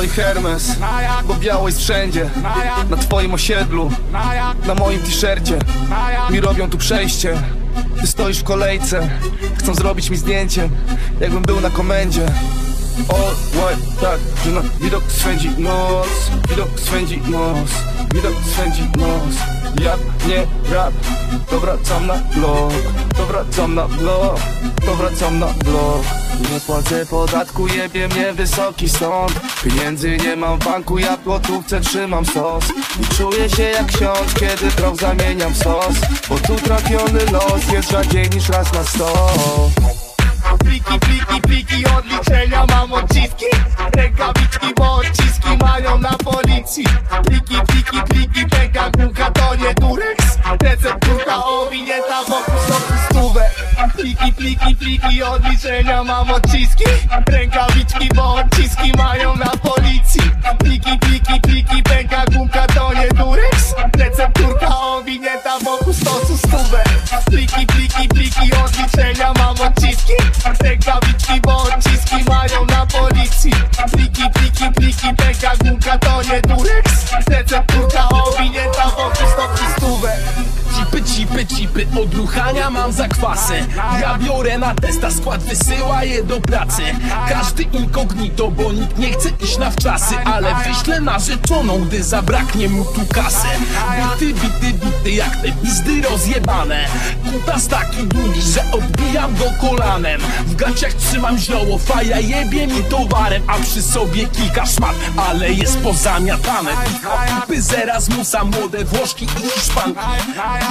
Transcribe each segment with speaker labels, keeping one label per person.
Speaker 1: Polo i Hermes Bo biało jest wszędzie. Na twoim osiedlu Na moim t-shircie. Mi robią tu przejście. Ty stoisz w kolejce Chcą zrobić mi zdjęcie Jakbym był na komendzie All white, tak, że na widok swędzi nos Widok swędzi nos Widok swędzi nos. Ja nie rap To wracam na blok To wracam na blok To wracam na blok. Nie płacę podatku, jebie mnie wysoki stąd Pieniędzy nie mam w banku, ja w trzymam sos. I czuję się jak ksiądz, kiedy proch zamieniam w sos. Bo tu trafiony los jest rzadziej niż raz na sto
Speaker 2: Pliki, pliki, pliki, odliczenia mam odciski. Rękawiczki, bo odciski mają na policji. Pliki, pliki, pliki, pęka to nie durex. Recepturka owinięta wokół stopu stówek. Pliki, pliki, pliki, odliczenia mam odciski. Rękawiczki, bo odciski mają na policji. Pliki, pliki, pliki, pęka gumka to nie durex. Recepturka owinięta wokół stosu stówek. Pliki, pliki, pliki, odliczenia mam odciski pęka gumka to nie durex
Speaker 3: cipy, cipy, odruchania mam zakwasy. Ja biorę na testa, skład wysyła je do pracy. Każdy inkognito, bo nikt nie chce iść na wczasy. Ale wyślę narzeczoną, gdy zabraknie mu tu kasy. Bity, bity, bity, jak te pizdy rozjebane. Kutas taki długi, że odbijam go kolanem. W gaciach trzymam zioło, faja jebie mi towarem. A przy sobie kilka szmat, ale jest pozamiatane. Typy z Erasmusa, młode Włoszki i Hiszpanki.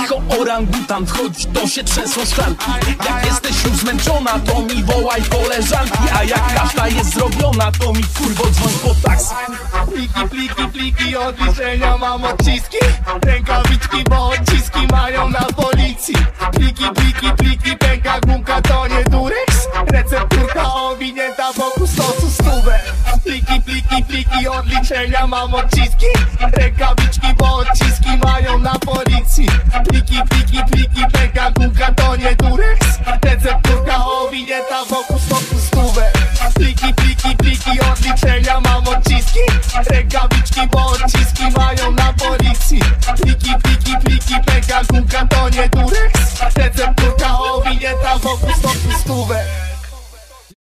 Speaker 3: Cicho orangutan wchodzi, to się trzęsą szklanki Jak jesteś już zmęczona, to mi wołaj koleżanki A jak każda jest zrobiona, to mi kurwo dzwoń po taksy
Speaker 2: Pliki, pliki, pliki, odliczenia mam odciski. Rękawiczki, bo odciski mają na policji. Pliki, pliki, pliki, pęka gumka to nie durex. Recepturka owinięta wokół stosu stówek Pliki, pliki, odliczenia mam odciski. Rękawiczki, bo odciski mają na policji. Pliki, pliki, pliki, pęka gumka to nie durex. Recepturka owinięta wokół stosu stówek. Pliki, pliki, pliki, odliczenia mam odciski. Rękawiczki,